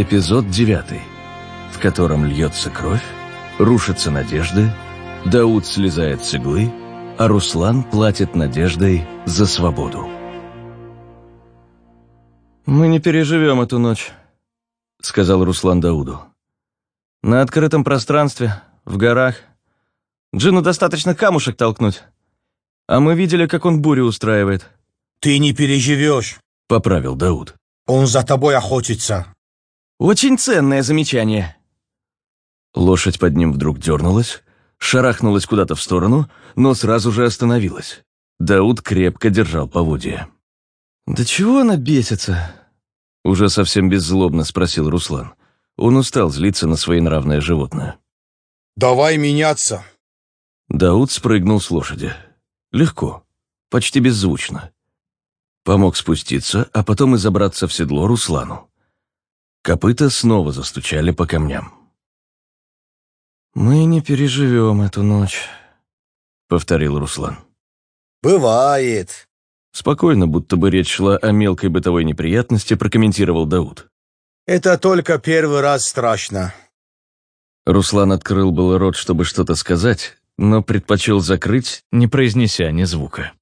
Эпизод 9, в котором льется кровь, рушатся надежды, Дауд слезает с иглы, а Руслан платит надеждой за свободу. «Мы не переживем эту ночь», — сказал Руслан Дауду. «На открытом пространстве, в горах. Джину достаточно камушек толкнуть. А мы видели, как он бурю устраивает». «Ты не переживешь», — поправил Дауд. «Он за тобой охотится». «Очень ценное замечание». Лошадь под ним вдруг дернулась, шарахнулась куда-то в сторону, но сразу же остановилась. Дауд крепко держал поводья. «Да чего она бесится?» Уже совсем беззлобно спросил Руслан. Он устал злиться на своенравное животное. «Давай меняться». Дауд спрыгнул с лошади. Легко, почти беззвучно. Помог спуститься, а потом и забраться в седло Руслану. Копыта снова застучали по камням. «Мы не переживем эту ночь», — повторил Руслан. «Бывает». Спокойно, будто бы речь шла о мелкой бытовой неприятности, прокомментировал Дауд. «Это только первый раз страшно». Руслан открыл был рот, чтобы что-то сказать, но предпочел закрыть, не произнеся ни звука.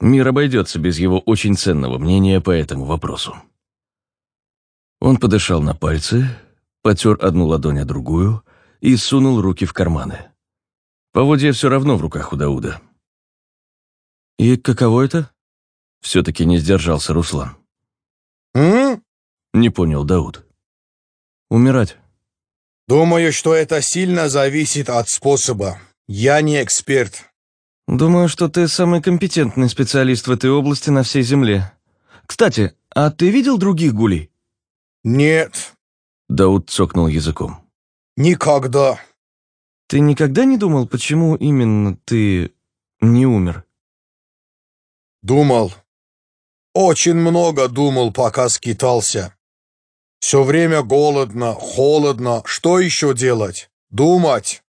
Мир обойдется без его очень ценного мнения по этому вопросу. Он подышал на пальцы, потер одну ладонь о другую и сунул руки в карманы. Поводья все равно в руках у Дауда. «И каково это?» Все-таки не сдержался Руслан. «М?» Не понял Дауд. «Умирать». «Думаю, что это сильно зависит от способа. Я не эксперт». «Думаю, что ты самый компетентный специалист в этой области на всей Земле. Кстати, а ты видел других гулей?» «Нет». Дауд цокнул языком. «Никогда». «Ты никогда не думал, почему именно ты не умер?» «Думал. Очень много думал, пока скитался. Все время голодно, холодно. Что еще делать? Думать».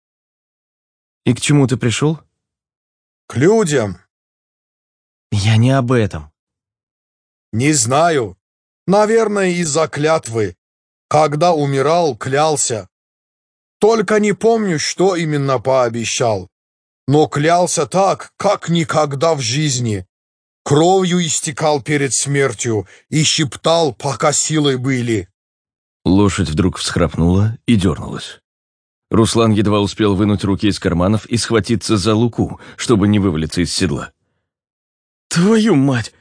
«И к чему ты пришел?» «К людям». «Я не об этом». «Не знаю. Наверное, из-за клятвы. Когда умирал, клялся. Только не помню, что именно пообещал. Но клялся так, как никогда в жизни. Кровью истекал перед смертью и щептал, пока силы были. Лошадь вдруг всхрапнула и дернулась. Руслан едва успел вынуть руки из карманов и схватиться за луку, чтобы не вывалиться из седла. «Твою мать!»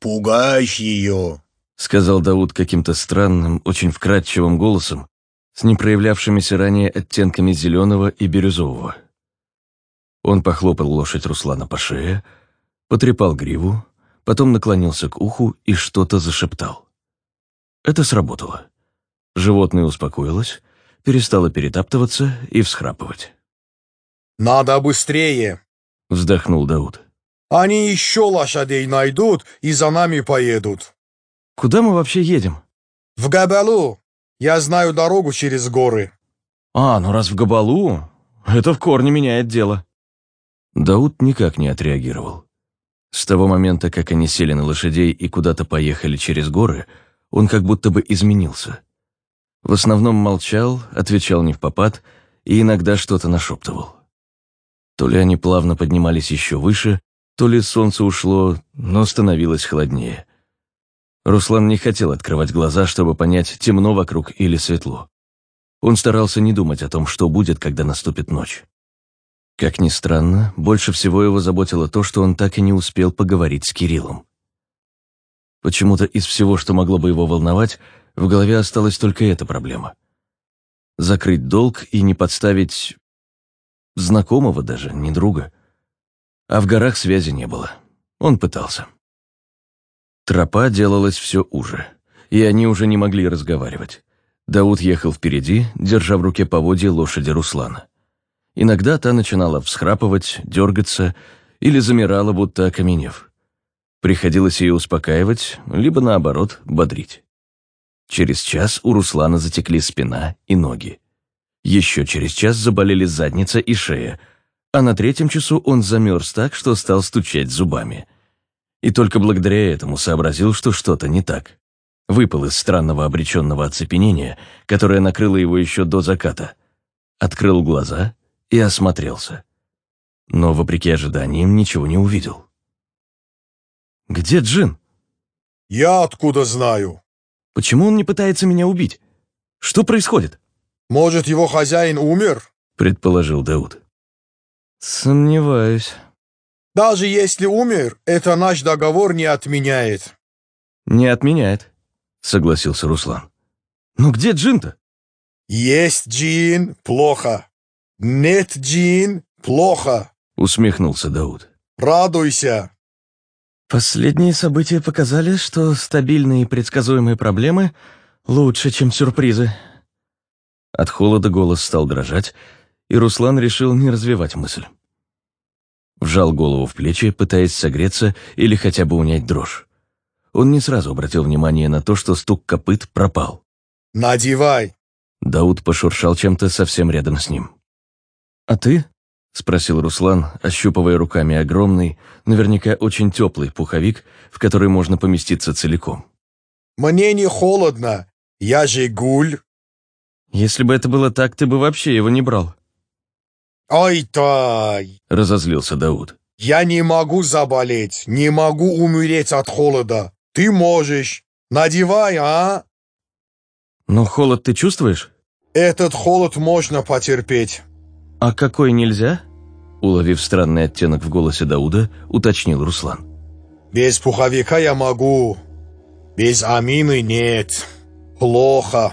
«Пугаешь ее!» — сказал Дауд каким-то странным, очень вкрадчивым голосом, с непроявлявшимися ранее оттенками зеленого и бирюзового. Он похлопал лошадь Руслана по шее, потрепал гриву, потом наклонился к уху и что-то зашептал. Это сработало. Животное успокоилось, перестало перетаптываться и всхрапывать. «Надо быстрее!» — вздохнул Дауд. «Они еще лошадей найдут и за нами поедут». «Куда мы вообще едем?» «В Габалу. Я знаю дорогу через горы». «А, ну раз в Габалу, это в корне меняет дело». Дауд никак не отреагировал. С того момента, как они сели на лошадей и куда-то поехали через горы, он как будто бы изменился. В основном молчал, отвечал не в попад и иногда что-то нашептывал. То ли они плавно поднимались еще выше, то ли солнце ушло, но становилось холоднее. Руслан не хотел открывать глаза, чтобы понять, темно вокруг или светло. Он старался не думать о том, что будет, когда наступит ночь. Как ни странно, больше всего его заботило то, что он так и не успел поговорить с Кириллом. Почему-то из всего, что могло бы его волновать, в голове осталась только эта проблема. Закрыть долг и не подставить знакомого даже, не друга. А в горах связи не было. Он пытался. Тропа делалась все уже, и они уже не могли разговаривать. Дауд ехал впереди, держа в руке поводья лошади Руслана. Иногда та начинала всхрапывать, дергаться или замирала, будто окаменев. Приходилось ее успокаивать, либо, наоборот, бодрить. Через час у Руслана затекли спина и ноги. Еще через час заболели задница и шея, а на третьем часу он замерз так, что стал стучать зубами. И только благодаря этому сообразил, что что-то не так. выпал из странного обреченного оцепенения, которое накрыло его еще до заката, открыл глаза и осмотрелся. Но, вопреки ожиданиям, ничего не увидел. «Где Джин?» «Я откуда знаю?» «Почему он не пытается меня убить? Что происходит?» «Может, его хозяин умер?» — предположил Дауд. «Сомневаюсь». «Даже если умер, это наш договор не отменяет». «Не отменяет», — согласился Руслан. «Ну где Джин-то?» «Есть Джин — плохо. Нет Джин — плохо», — усмехнулся Дауд. «Радуйся». Последние события показали, что стабильные и предсказуемые проблемы лучше, чем сюрпризы. От холода голос стал дрожать, и Руслан решил не развивать мысль. Вжал голову в плечи, пытаясь согреться или хотя бы унять дрожь. Он не сразу обратил внимание на то, что стук копыт пропал. «Надевай!» Дауд пошуршал чем-то совсем рядом с ним. «А ты?» — спросил Руслан, ощупывая руками огромный, наверняка очень теплый пуховик, в который можно поместиться целиком. «Мне не холодно, я же гуль». «Если бы это было так, ты бы вообще его не брал». «Ай-тай!» — разозлился Дауд. «Я не могу заболеть, не могу умереть от холода. Ты можешь. Надевай, а?» «Но холод ты чувствуешь?» «Этот холод можно потерпеть». «А какой нельзя?» Уловив странный оттенок в голосе Дауда, уточнил Руслан. «Без пуховика я могу. Без амины нет. Плохо».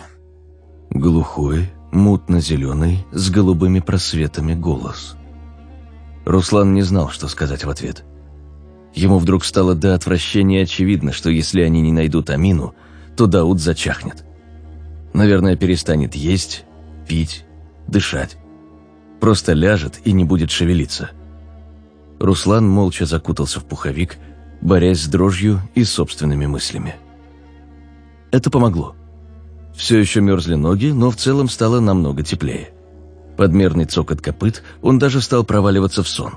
Глухой, мутно-зеленый, с голубыми просветами голос. Руслан не знал, что сказать в ответ. Ему вдруг стало до отвращения очевидно, что если они не найдут Амину, то Дауд зачахнет. Наверное, перестанет есть, пить, дышать. Просто ляжет и не будет шевелиться. Руслан молча закутался в пуховик, борясь с дрожью и собственными мыслями. Это помогло. Все еще мерзли ноги, но в целом стало намного теплее. Подмерный цокот копыт, он даже стал проваливаться в сон.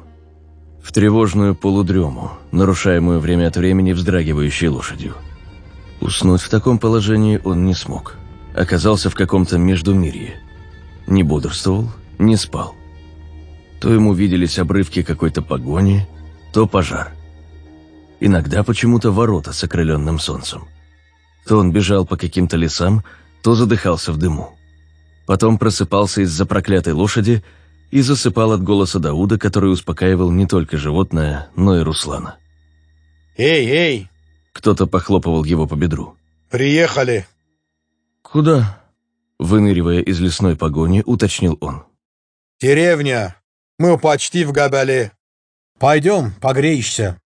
В тревожную полудрему, нарушаемую время от времени вздрагивающей лошадью. Уснуть в таком положении он не смог. Оказался в каком-то междумирье. Не бодрствовал, не спал. То ему виделись обрывки какой-то погони, то пожар. Иногда почему-то ворота с окрыленным солнцем. То он бежал по каким-то лесам, то задыхался в дыму. Потом просыпался из-за проклятой лошади и засыпал от голоса Дауда, который успокаивал не только животное, но и Руслана. «Эй, эй!» Кто-то похлопывал его по бедру. «Приехали!» «Куда?» Выныривая из лесной погони, уточнил он. «Деревня. Мы почти в Габале. Пойдем, погреешься».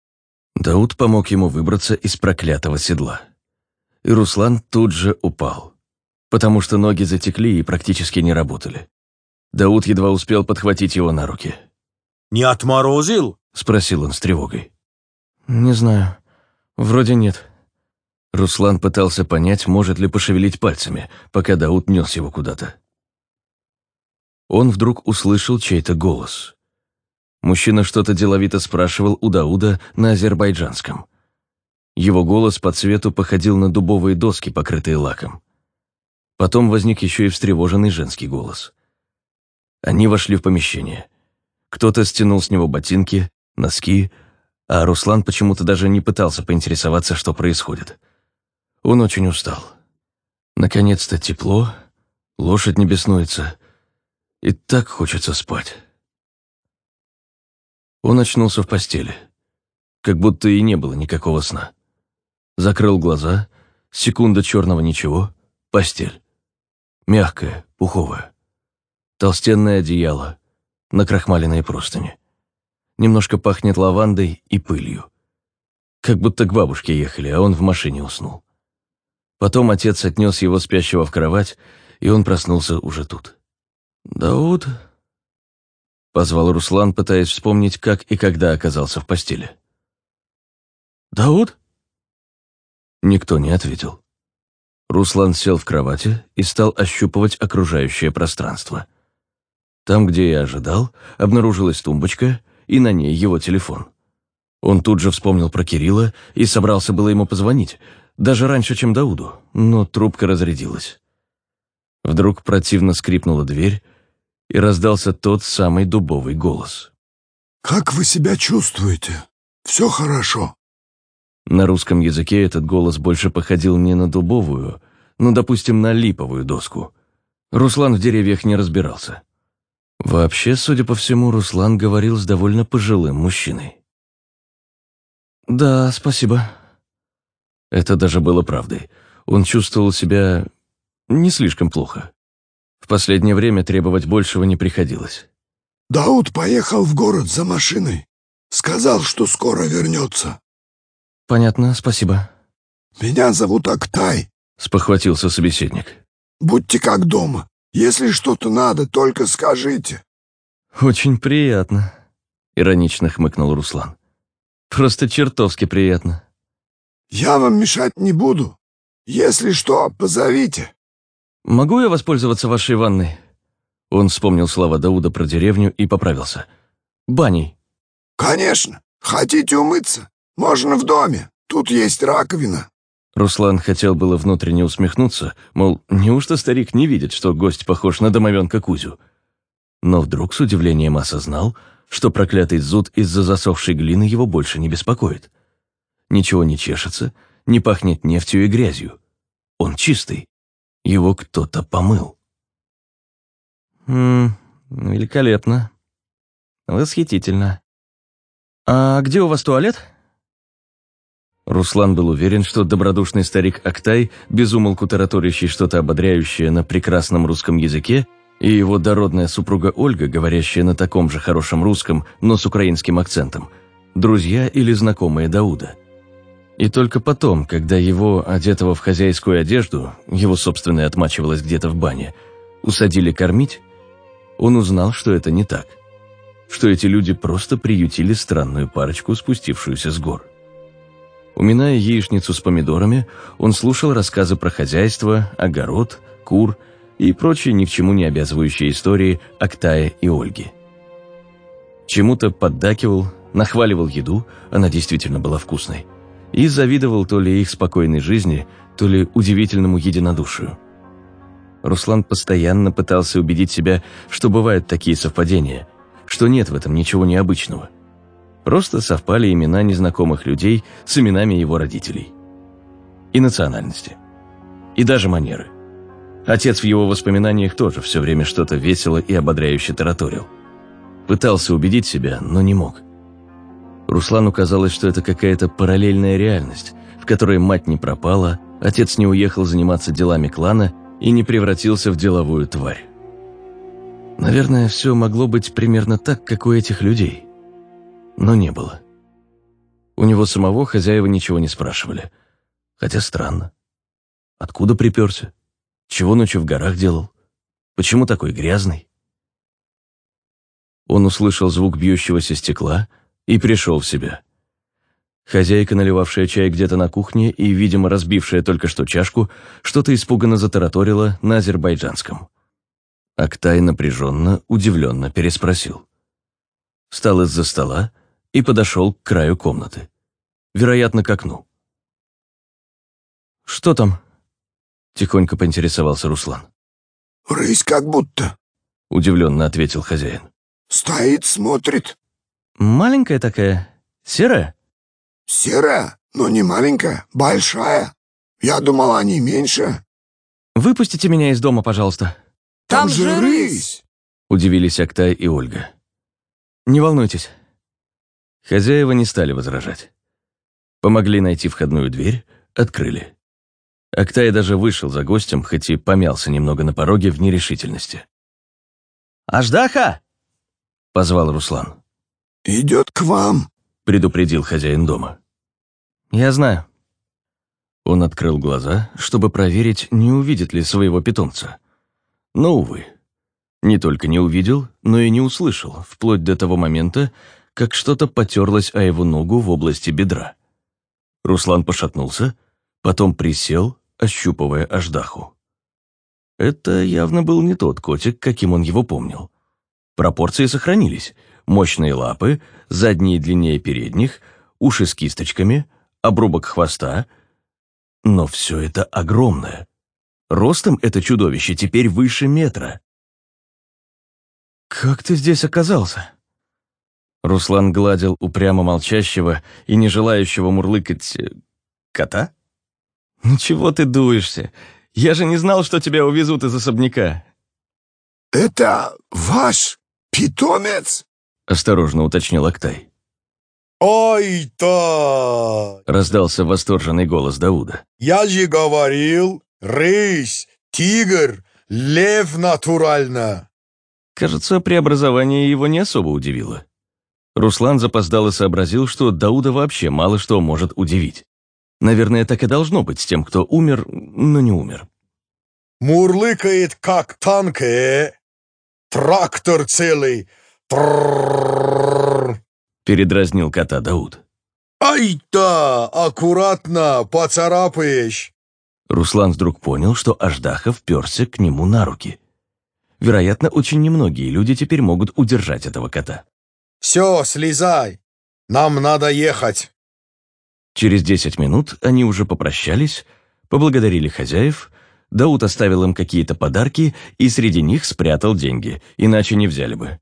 Дауд помог ему выбраться из проклятого седла. И Руслан тут же упал потому что ноги затекли и практически не работали. Дауд едва успел подхватить его на руки. «Не отморозил?» — спросил он с тревогой. «Не знаю. Вроде нет». Руслан пытался понять, может ли пошевелить пальцами, пока Дауд нес его куда-то. Он вдруг услышал чей-то голос. Мужчина что-то деловито спрашивал у Дауда на азербайджанском. Его голос по цвету походил на дубовые доски, покрытые лаком. Потом возник еще и встревоженный женский голос. Они вошли в помещение. Кто-то стянул с него ботинки, носки, а Руслан почему-то даже не пытался поинтересоваться, что происходит. Он очень устал. Наконец-то тепло, лошадь не беснуется, и так хочется спать. Он очнулся в постели, как будто и не было никакого сна. Закрыл глаза, секунда черного ничего, постель. Мягкое, пуховое. Толстенное одеяло, накрахмаленные простыни. Немножко пахнет лавандой и пылью. Как будто к бабушке ехали, а он в машине уснул. Потом отец отнес его спящего в кровать, и он проснулся уже тут. «Дауд?» — позвал Руслан, пытаясь вспомнить, как и когда оказался в постели. «Дауд?» Никто не ответил. Руслан сел в кровати и стал ощупывать окружающее пространство. Там, где я ожидал, обнаружилась тумбочка, и на ней его телефон. Он тут же вспомнил про Кирилла и собрался было ему позвонить, Даже раньше, чем Дауду, но трубка разрядилась. Вдруг противно скрипнула дверь, и раздался тот самый дубовый голос. «Как вы себя чувствуете? Все хорошо?» На русском языке этот голос больше походил не на дубовую, но, допустим, на липовую доску. Руслан в деревьях не разбирался. Вообще, судя по всему, Руслан говорил с довольно пожилым мужчиной. «Да, спасибо». Это даже было правдой. Он чувствовал себя не слишком плохо. В последнее время требовать большего не приходилось. «Дауд поехал в город за машиной. Сказал, что скоро вернется». «Понятно, спасибо». «Меня зовут Актай», — спохватился собеседник. «Будьте как дома. Если что-то надо, только скажите». «Очень приятно», — иронично хмыкнул Руслан. «Просто чертовски приятно». «Я вам мешать не буду. Если что, позовите». «Могу я воспользоваться вашей ванной?» Он вспомнил слова Дауда про деревню и поправился. «Баней». «Конечно. Хотите умыться? Можно в доме. Тут есть раковина». Руслан хотел было внутренне усмехнуться, мол, неужто старик не видит, что гость похож на домовенка Кузю? Но вдруг с удивлением осознал, что проклятый зуд из-за засохшей глины его больше не беспокоит. Ничего не чешется, не пахнет нефтью и грязью. Он чистый. Его кто-то помыл. Хм, великолепно. Восхитительно. А где у вас туалет? Руслан был уверен, что добродушный старик Актай, безумолку тараторящий что-то ободряющее на прекрасном русском языке, и его дородная супруга Ольга, говорящая на таком же хорошем русском, но с украинским акцентом, друзья или знакомые Дауда – и только потом, когда его, одетого в хозяйскую одежду, его собственная отмачивалась где-то в бане, усадили кормить, он узнал, что это не так. Что эти люди просто приютили странную парочку, спустившуюся с гор. Уминая яичницу с помидорами, он слушал рассказы про хозяйство, огород, кур и прочие ни к чему не обязывающие истории Актая и Ольги. Чему-то поддакивал, нахваливал еду, она действительно была вкусной – и завидовал то ли их спокойной жизни, то ли удивительному единодушию. Руслан постоянно пытался убедить себя, что бывают такие совпадения, что нет в этом ничего необычного. Просто совпали имена незнакомых людей с именами его родителей. И национальности. И даже манеры. Отец в его воспоминаниях тоже все время что-то весело и ободряюще тараторил. Пытался убедить себя, но не мог. Руслану казалось, что это какая-то параллельная реальность, в которой мать не пропала, отец не уехал заниматься делами клана и не превратился в деловую тварь. Наверное, все могло быть примерно так, как у этих людей. Но не было. У него самого хозяева ничего не спрашивали. Хотя странно. Откуда приперся? Чего ночью в горах делал? Почему такой грязный? Он услышал звук бьющегося стекла — и пришел в себя. Хозяйка, наливавшая чай где-то на кухне и, видимо, разбившая только что чашку, что-то испуганно затараторила на азербайджанском. Актай напряженно, удивленно переспросил. Встал из-за стола и подошел к краю комнаты. Вероятно, к окну. «Что там?» — тихонько поинтересовался Руслан. «Рысь как будто», — удивленно ответил хозяин. «Стоит, смотрит». Маленькая такая, серая? Серая, но не маленькая, большая. Я думал, они меньше. Выпустите меня из дома, пожалуйста. Там, Там же рысь! Удивились Актай и Ольга. Не волнуйтесь. Хозяева не стали возражать. Помогли найти входную дверь, открыли. Актай даже вышел за гостем, хоть и помялся немного на пороге в нерешительности. «Аждаха!» — позвал Руслан. «Идет к вам», — предупредил хозяин дома. «Я знаю». Он открыл глаза, чтобы проверить, не увидит ли своего питомца. Но, увы, не только не увидел, но и не услышал, вплоть до того момента, как что-то потерлось о его ногу в области бедра. Руслан пошатнулся, потом присел, ощупывая аждаху. Это явно был не тот котик, каким он его помнил. Пропорции сохранились — мощные лапы, задние длиннее передних, уши с кисточками, обрубок хвоста. Но все это огромное. Ростом это чудовище теперь выше метра. «Как ты здесь оказался?» Руслан гладил упрямо молчащего и не желающего мурлыкать э, кота. «Ну чего ты дуешься? Я же не знал, что тебя увезут из особняка». «Это ваш питомец?» — осторожно уточнил Актай. «Ой-то!» — раздался восторженный голос Дауда. «Я же говорил, рысь, тигр, лев натурально!» Кажется, преобразование его не особо удивило. Руслан запоздал и сообразил, что Дауда вообще мало что может удивить. Наверное, так и должно быть с тем, кто умер, но не умер. «Мурлыкает, как танк, э? Трактор целый! Тррррррр!» Передразнил кота Дауд. «Ай-то! Аккуратно, поцарапаешь!» Руслан вдруг понял, что Аждаха вперся к нему на руки. Вероятно, очень немногие люди теперь могут удержать этого кота. «Все, слезай! Нам надо ехать!» Через десять минут они уже попрощались, поблагодарили хозяев, Дауд оставил им какие-то подарки и среди них спрятал деньги, иначе не взяли бы,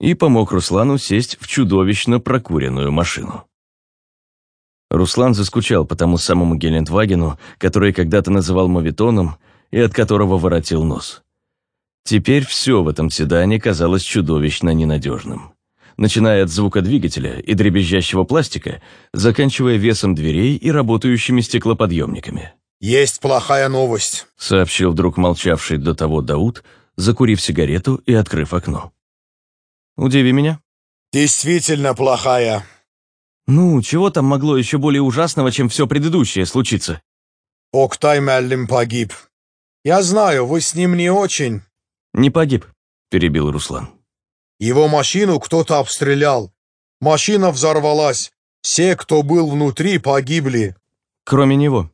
и помог Руслану сесть в чудовищно прокуренную машину. Руслан заскучал по тому самому Гелендвагену, который когда-то называл мовитоном и от которого воротил нос. Теперь все в этом седане казалось чудовищно ненадежным. Начиная от звука двигателя и дребезжащего пластика, заканчивая весом дверей и работающими стеклоподъемниками. «Есть плохая новость», — сообщил вдруг молчавший до того Дауд, закурив сигарету и открыв окно. «Удиви меня». «Действительно плохая». «Ну, чего там могло еще более ужасного, чем все предыдущее случиться?» «Октай Меллим погиб. Я знаю, вы с ним не очень». «Не погиб», — перебил Руслан. «Его машину кто-то обстрелял. Машина взорвалась. Все, кто был внутри, погибли». «Кроме него».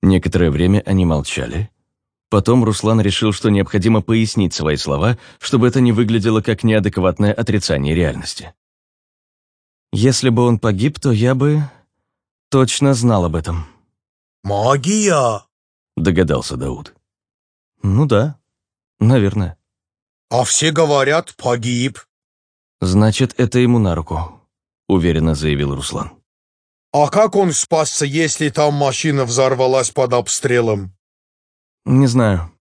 Некоторое время они молчали. Потом Руслан решил, что необходимо пояснить свои слова, чтобы это не выглядело как неадекватное отрицание реальности. «Если бы он погиб, то я бы точно знал об этом». «Магия!» — догадался Дауд. «Ну да, наверное». «А все говорят, погиб». «Значит, это ему на руку», — уверенно заявил Руслан. «А как он спасся, если там машина взорвалась под обстрелом?» «Не знаю.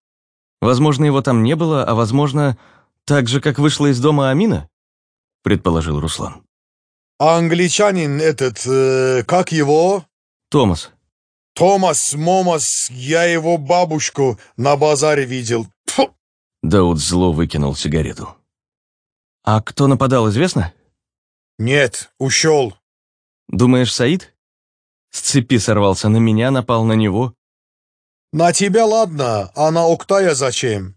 Возможно, его там не было, а возможно, так же, как вышла из дома Амина?» — предположил Руслан. «А англичанин этот, э, как его?» «Томас». «Томас, Момас, я его бабушку на базаре видел. Тьфу!» Дауд зло выкинул сигарету. «А кто нападал, известно?» «Нет, ушел». «Думаешь, Саид?» С цепи сорвался на меня, напал на него. «На тебя ладно, а на Октая зачем?»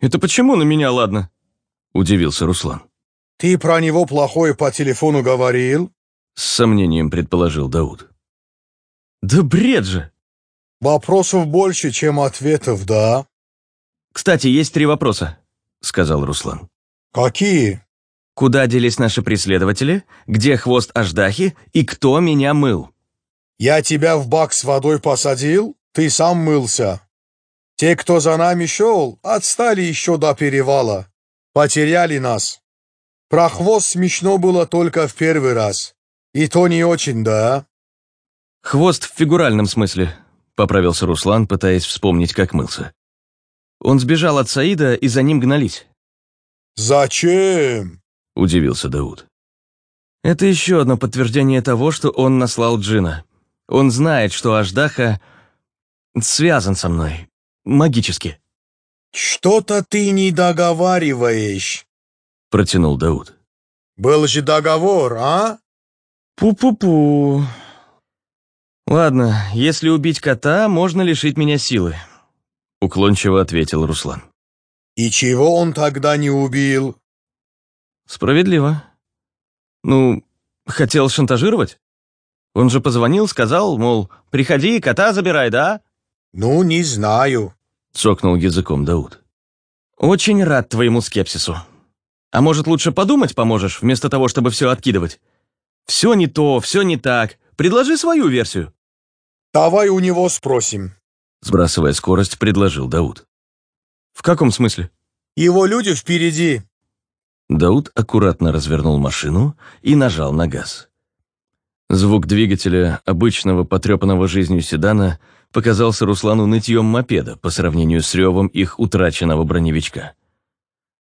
«Это почему на меня ладно?» — удивился Руслан. «Ты про него плохое по телефону говорил?» С сомнением предположил Дауд. «Да бред же!» «Вопросов больше, чем ответов, да?» «Кстати, есть три вопроса», — сказал Руслан. «Какие?» «Куда делись наши преследователи? Где хвост Аждахи? И кто меня мыл?» «Я тебя в бак с водой посадил, ты сам мылся. Те, кто за нами шел, отстали еще до перевала. Потеряли нас. Про хвост смешно было только в первый раз. И то не очень, да?» «Хвост в фигуральном смысле», — поправился Руслан, пытаясь вспомнить, как мылся. Он сбежал от Саида, и за ним гнались. «Зачем?» — удивился Дауд. «Это еще одно подтверждение того, что он наслал Джина. Он знает, что Аждаха связан со мной. Магически». «Что-то ты не договариваешь», — протянул Дауд. «Был же договор, а?» «Пу-пу-пу. Ладно, если убить кота, можно лишить меня силы», — уклончиво ответил Руслан. «И чего он тогда не убил?» «Справедливо. Ну, хотел шантажировать? Он же позвонил, сказал, мол, приходи, кота забирай, да?» «Ну, не знаю», — цокнул языком Дауд. «Очень рад твоему скепсису. А может, лучше подумать поможешь, вместо того, чтобы все откидывать? Все не то, все не так. Предложи свою версию». Давай у него спросим. Сбрасывая скорость, предложил Дауд. В каком смысле? Его люди впереди. Дауд аккуратно развернул машину и нажал на газ. Звук двигателя обычного потрепанного жизнью седана показался Руслану нытьем мопеда по сравнению с ревом их утраченного броневичка.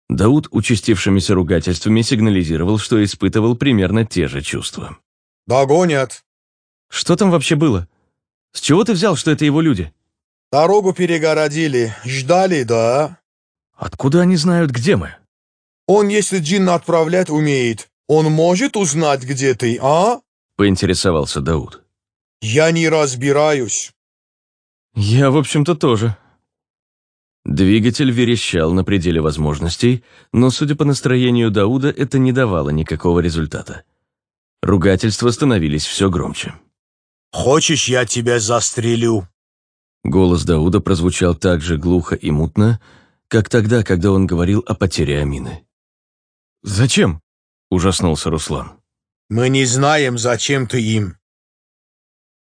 Дауд участившимися ругательствами сигнализировал, что испытывал примерно те же чувства. Догонят. Что там вообще было? С чего ты взял, что это его люди? Дорогу перегородили. Ждали, да? Откуда они знают, где мы? Он, если джинна отправлять умеет, он может узнать, где ты, а? Поинтересовался Дауд. Я не разбираюсь. Я, в общем-то, тоже. Двигатель верещал на пределе возможностей, но, судя по настроению Дауда, это не давало никакого результата. Ругательства становились все громче. Хочешь, я тебя застрелю? Голос Дауда прозвучал так же глухо и мутно, как тогда, когда он говорил о потере Амины. «Зачем?» – ужаснулся Руслан. Мы не знаем, зачем ты им.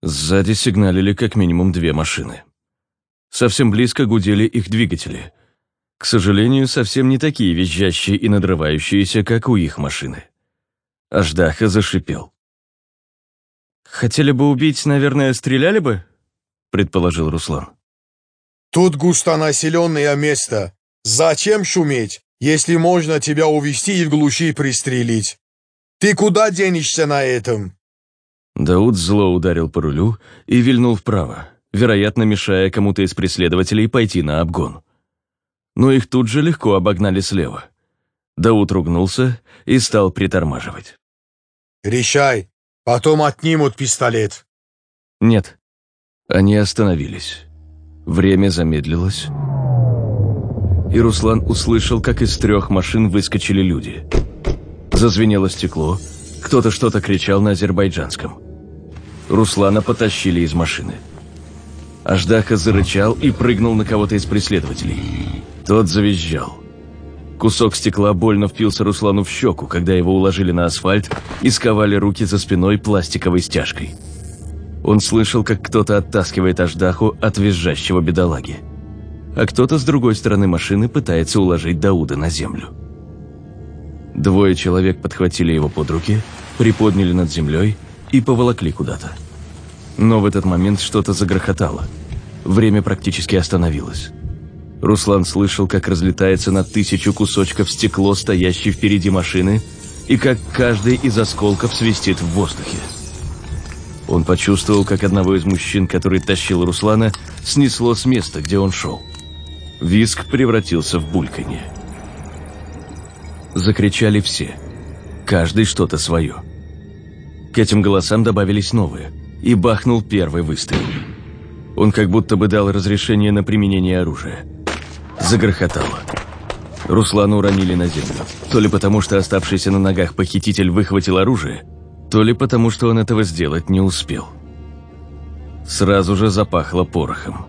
Сзади сигналили как минимум две машины. Совсем близко гудели их двигатели. К сожалению, совсем не такие визжащие и надрывающиеся, как у их машины. Аждаха зашипел. «Хотели бы убить, наверное, стреляли бы?» — предположил Руслан. «Тут густонаселенное место. Зачем шуметь, если можно тебя увести и в глуши пристрелить? Ты куда денешься на этом?» Дауд зло ударил по рулю и вильнул вправо, вероятно, мешая кому-то из преследователей пойти на обгон. Но их тут же легко обогнали слева. Дауд ругнулся и стал притормаживать. «Решай, потом отнимут пистолет». «Нет». Они остановились. Время замедлилось. И Руслан услышал, как из трех машин выскочили люди. Зазвенело стекло, кто-то что-то кричал на азербайджанском. Руслана потащили из машины. Аждаха зарычал и прыгнул на кого-то из преследователей. Тот завизжал. Кусок стекла больно впился Руслану в щеку, когда его уложили на асфальт и сковали руки за спиной пластиковой стяжкой. Он слышал, как кто-то оттаскивает Аждаху от визжащего бедолаги. А кто-то с другой стороны машины пытается уложить Дауда на землю. Двое человек подхватили его под руки, приподняли над землей и поволокли куда-то. Но в этот момент что-то загрохотало. Время практически остановилось. Руслан слышал, как разлетается на тысячу кусочков стекло, стоящей впереди машины, и как каждый из осколков свистит в воздухе. Он почувствовал, как одного из мужчин, который тащил Руслана, снесло с места, где он шел. Виск превратился в бульканье. Закричали все. Каждый что-то свое. К этим голосам добавились новые, и бахнул первый выстрел. Он как будто бы дал разрешение на применение оружия. Загрохотало. Руслана уронили на землю. То ли потому, что оставшийся на ногах похититель выхватил оружие, то ли потому, что он этого сделать не успел. Сразу же запахло порохом.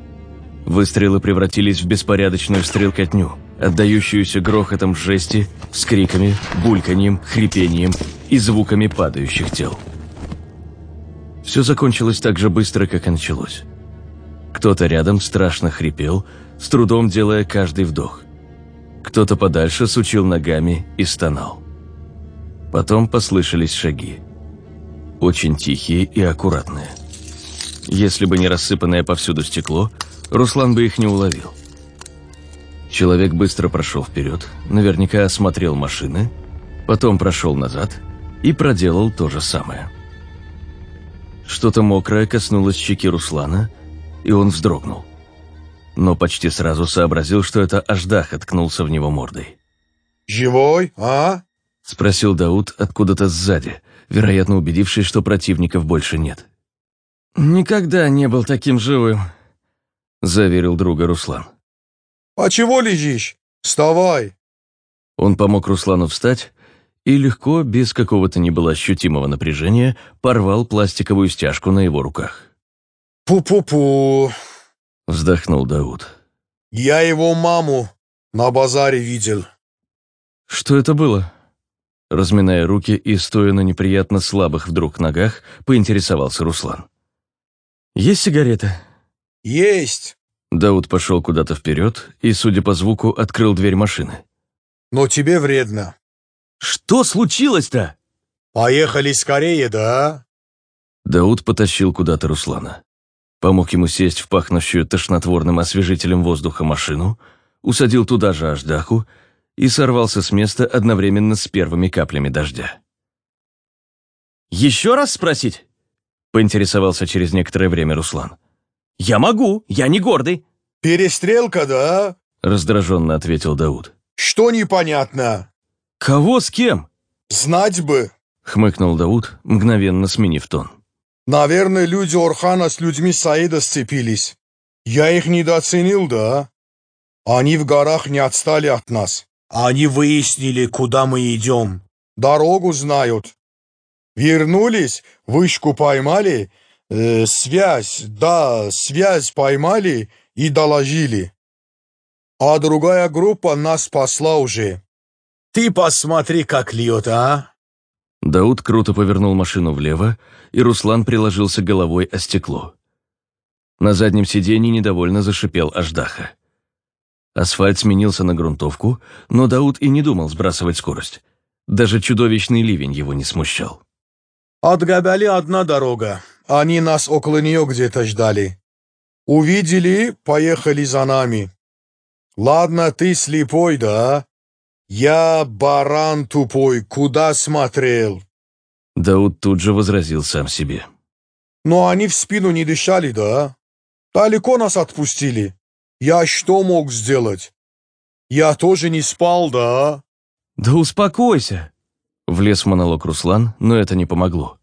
Выстрелы превратились в беспорядочную стрелкотню, отдающуюся грохотом жести, скриками, бульканьем, хрипением и звуками падающих тел. Все закончилось так же быстро, как и началось. Кто-то рядом страшно хрипел, с трудом делая каждый вдох. Кто-то подальше сучил ногами и стонал. Потом послышались шаги. Очень тихие и аккуратные. Если бы не рассыпанное повсюду стекло, Руслан бы их не уловил. Человек быстро прошел вперед, наверняка осмотрел машины, потом прошел назад и проделал то же самое. Что-то мокрое коснулось щеки Руслана, и он вздрогнул. Но почти сразу сообразил, что это Аждах откнулся в него мордой. «Живой, а?» – спросил Дауд откуда-то сзади, вероятно убедившись, что противников больше нет. «Никогда не был таким живым», – заверил друга Руслан. «А чего лежишь? Вставай!» Он помог Руслану встать и легко, без какого-то не было ощутимого напряжения, порвал пластиковую стяжку на его руках. «Пу-пу-пу!» – вздохнул Дауд. «Я его маму на базаре видел». «Что это было?» Разминая руки и стоя на неприятно слабых вдруг ногах, поинтересовался Руслан. Есть сигареты? Есть. Дауд пошел куда-то вперед и, судя по звуку, открыл дверь машины. Но тебе вредно. Что случилось-то? Поехали скорее, да? Дауд потащил куда-то Руслана. Помог ему сесть в пахнущую тошнотворным освежителем воздуха машину, усадил туда же Аждаху и сорвался с места одновременно с первыми каплями дождя. «Еще раз спросить?» — поинтересовался через некоторое время Руслан. «Я могу, я не гордый». «Перестрелка, да?» — раздраженно ответил Дауд. «Что непонятно?» «Кого с кем?» «Знать бы», — хмыкнул Дауд, мгновенно сменив тон. «Наверное, люди Орхана с людьми Саида сцепились. Я их недооценил, да? Они в горах не отстали от нас. Они выяснили, куда мы идем. Дорогу знают. Вернулись, вышку поймали, э, связь, да, связь поймали и доложили. А другая группа нас спасла уже. Ты посмотри, как льет, а? Дауд круто повернул машину влево, и Руслан приложился головой о стекло. На заднем сиденье недовольно зашипел Аждаха. Асфальт сменился на грунтовку, но Дауд и не думал сбрасывать скорость. Даже чудовищный ливень его не смущал. От Габяли одна дорога. Они нас около нее где-то ждали. Увидели, поехали за нами. Ладно, ты слепой, да? Я баран тупой, куда смотрел? Дауд тут же возразил сам себе. Но они в спину не дышали, да? Далеко нас отпустили. Я что мог сделать? Я тоже не спал, да? Да успокойся. Влез в монолог Руслан, но это не помогло.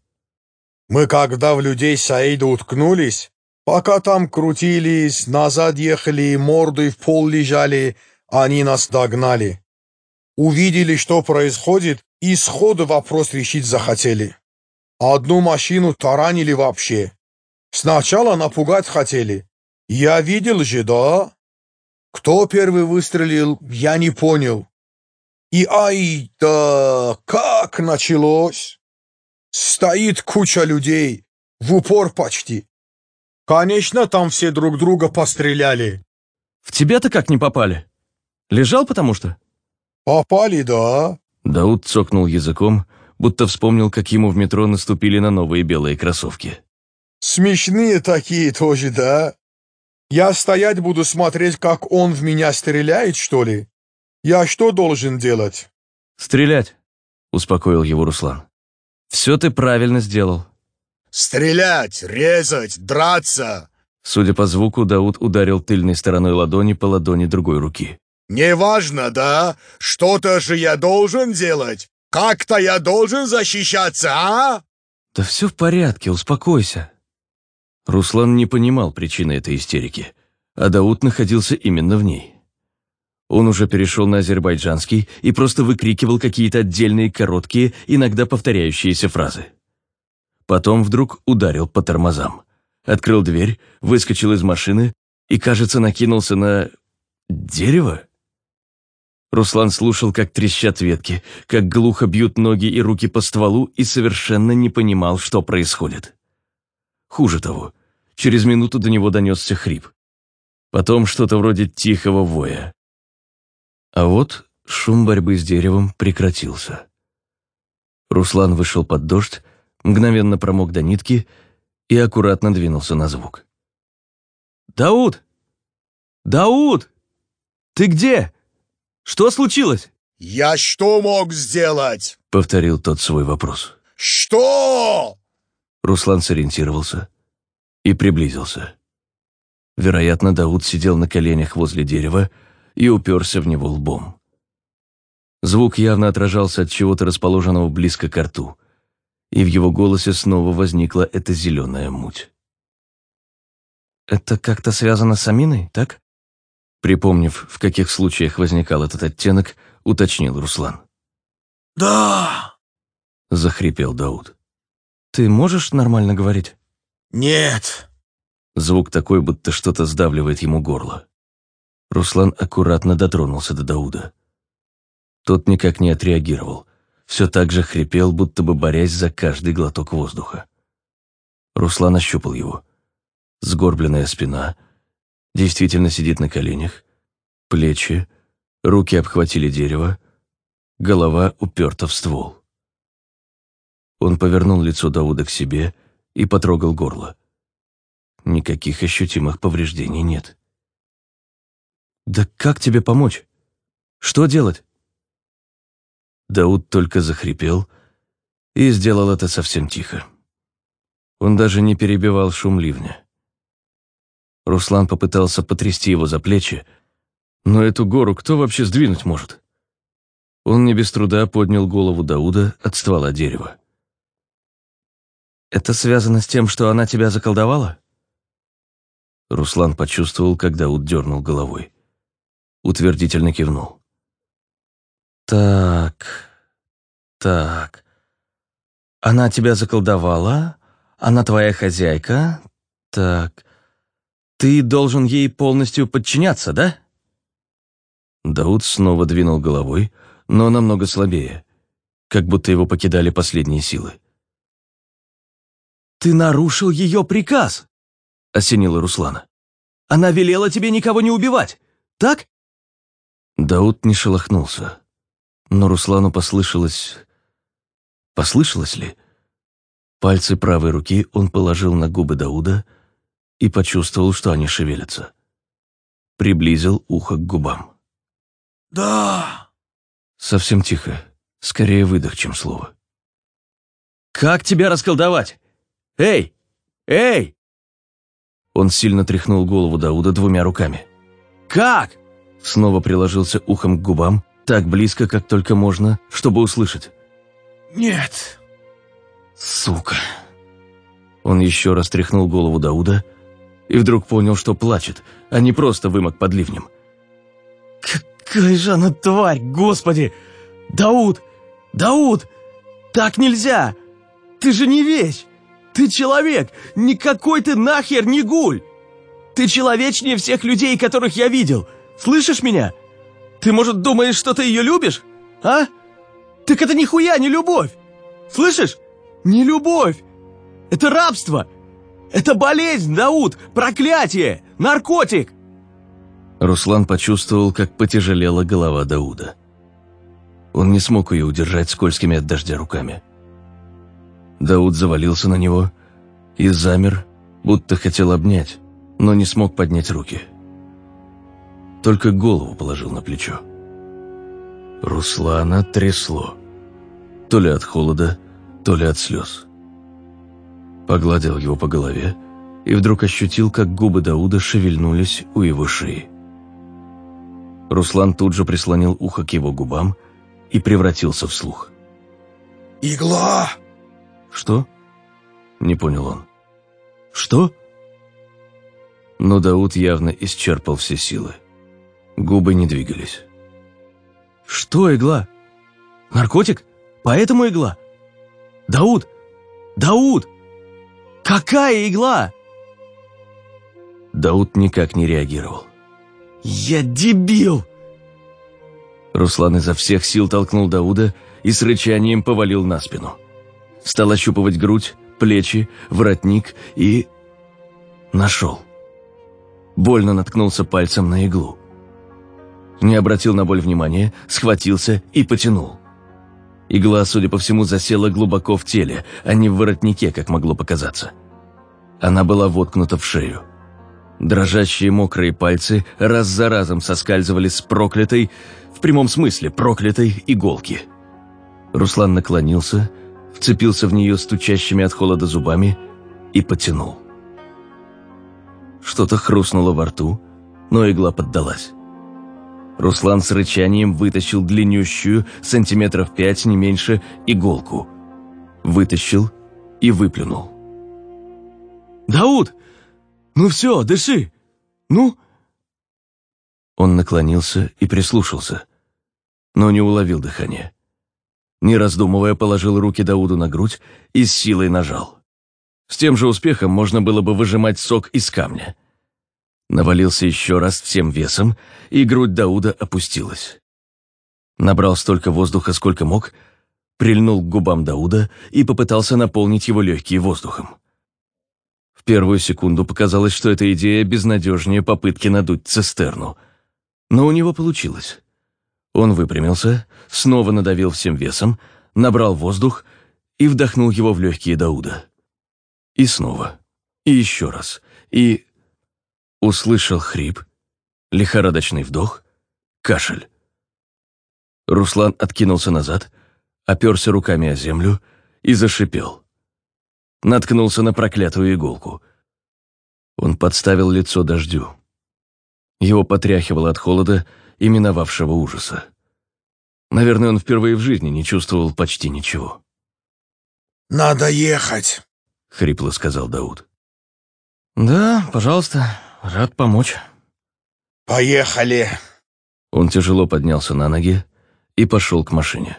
Мы когда в людей Саида уткнулись, пока там крутились, назад ехали, мордой в пол лежали, они нас догнали. Увидели, что происходит, и сходу вопрос решить захотели. Одну машину таранили вообще. Сначала напугать хотели. Я видел же, да? Кто первый выстрелил, я не понял. И ай, да как началось? Стоит куча людей, в упор почти. Конечно, там все друг друга постреляли. В тебя-то как не попали? Лежал потому что? Попали, да. Дауд цокнул языком, будто вспомнил, как ему в метро наступили на новые белые кроссовки. Смешные такие тоже, да? Я стоять буду смотреть, как он в меня стреляет, что ли? Я что должен делать? Стрелять, успокоил его Руслан. Все ты правильно сделал. Стрелять, резать, драться. Судя по звуку, Дауд ударил тыльной стороной ладони по ладони другой руки. «Неважно, да? Что-то же я должен делать. Как-то я должен защищаться, а?» «Да все в порядке, успокойся». Руслан не понимал причины этой истерики, а Дауд находился именно в ней. Он уже перешел на азербайджанский и просто выкрикивал какие-то отдельные короткие, иногда повторяющиеся фразы. Потом вдруг ударил по тормозам. Открыл дверь, выскочил из машины и, кажется, накинулся на... дерево? Руслан слушал, как трещат ветки, как глухо бьют ноги и руки по стволу и совершенно не понимал, что происходит. Хуже того, через минуту до него донесся хрип. Потом что-то вроде тихого воя. А вот шум борьбы с деревом прекратился. Руслан вышел под дождь, мгновенно промок до нитки и аккуратно двинулся на звук. «Дауд! Дауд! Ты где?» Что случилось?» «Я что мог сделать?» — повторил тот свой вопрос. «Что?» Руслан сориентировался и приблизился. Вероятно, Дауд сидел на коленях возле дерева и уперся в него лбом. Звук явно отражался от чего-то расположенного близко к рту, и в его голосе снова возникла эта зеленая муть. «Это как-то связано с Аминой, так?» Припомнив, в каких случаях возникал этот оттенок, уточнил Руслан. «Да!» — захрипел Дауд. «Ты можешь нормально говорить?» «Нет!» Звук такой, будто что-то сдавливает ему горло. Руслан аккуратно дотронулся до Дауда. Тот никак не отреагировал. Все так же хрипел, будто бы борясь за каждый глоток воздуха. Руслан ощупал его. Сгорбленная спина, действительно сидит на коленях, плечи, руки обхватили дерево, голова уперта в ствол. Он повернул лицо Дауда к себе и потрогал горло. Никаких ощутимых повреждений нет. «Да как тебе помочь? Что делать?» Дауд только захрипел и сделал это совсем тихо. Он даже не перебивал шум ливня. Руслан попытался потрясти его за плечи, но эту гору кто вообще сдвинуть может? Он не без труда поднял голову Дауда от ствола дерева. «Это связано с тем, что она тебя заколдовала?» Руслан почувствовал, как Дауд дернул головой. Утвердительно кивнул. «Так, так. Она тебя заколдовала? Она твоя хозяйка? Так. Ты должен ей полностью подчиняться, да?» Дауд снова двинул головой, но намного слабее, как будто его покидали последние силы. «Ты нарушил ее приказ!» — осенила Руслана. «Она велела тебе никого не убивать, так?» Дауд не шелохнулся но Руслану послышалось... Послышалось ли? Пальцы правой руки он положил на губы Дауда и почувствовал, что они шевелятся. Приблизил ухо к губам. «Да!» Совсем тихо, скорее выдох, чем слово. «Как тебя расколдовать? Эй! Эй!» Он сильно тряхнул голову Дауда двумя руками. «Как?» Снова приложился ухом к губам так близко, как только можно, чтобы услышать. «Нет». «Сука». Он еще раз тряхнул голову Дауда и вдруг понял, что плачет, а не просто вымок под ливнем. «Какая же она тварь, господи! Дауд! Дауд! Так нельзя! Ты же не вещь! Ты человек! Никакой ты нахер не гуль! Ты человечнее всех людей, которых я видел! Слышишь меня?» Ты, может, думаешь, что ты ее любишь? А? Так это нихуя не любовь! Слышишь? Не любовь! Это рабство! Это болезнь, Дауд! Проклятие! Наркотик!» Руслан почувствовал, как потяжелела голова Дауда. Он не смог ее удержать скользкими от дождя руками. Дауд завалился на него и замер, будто хотел обнять, но не смог поднять руки только голову положил на плечо. Руслана трясло. То ли от холода, то ли от слез. Погладил его по голове и вдруг ощутил, как губы Дауда шевельнулись у его шеи. Руслан тут же прислонил ухо к его губам и превратился в слух. «Игла!» «Что?» — не понял он. «Что?» Но Дауд явно исчерпал все силы. Губы не двигались. «Что игла? Наркотик? Поэтому игла? Дауд! Дауд! Какая игла?» Дауд никак не реагировал. «Я дебил!» Руслан изо всех сил толкнул Дауда и с рычанием повалил на спину. Стал ощупывать грудь, плечи, воротник и... Нашел. Больно наткнулся пальцем на иглу не обратил на боль внимания, схватился и потянул. Игла, судя по всему, засела глубоко в теле, а не в воротнике, как могло показаться. Она была воткнута в шею. Дрожащие мокрые пальцы раз за разом соскальзывали с проклятой, в прямом смысле проклятой, иголки. Руслан наклонился, вцепился в нее стучащими от холода зубами и потянул. Что-то хрустнуло во рту, но игла поддалась. Руслан с рычанием вытащил длиннющую, сантиметров пять, не меньше, иголку. Вытащил и выплюнул. «Дауд! Ну все, дыши! Ну!» Он наклонился и прислушался, но не уловил дыхания. Не раздумывая, положил руки Дауду на грудь и с силой нажал. С тем же успехом можно было бы выжимать сок из камня. Навалился еще раз всем весом, и грудь Дауда опустилась. Набрал столько воздуха, сколько мог, прильнул к губам Дауда и попытался наполнить его легкие воздухом. В первую секунду показалось, что эта идея безнадежнее попытки надуть цистерну. Но у него получилось. Он выпрямился, снова надавил всем весом, набрал воздух и вдохнул его в легкие Дауда. И снова. И еще раз. И... Услышал хрип, лихорадочный вдох, кашель. Руслан откинулся назад, оперся руками о землю и зашипел. Наткнулся на проклятую иголку. Он подставил лицо дождю. Его потряхивало от холода и миновавшего ужаса. Наверное, он впервые в жизни не чувствовал почти ничего. «Надо ехать», — хрипло сказал Дауд. «Да, пожалуйста, рад помочь». «Поехали!» Он тяжело поднялся на ноги и пошел к машине.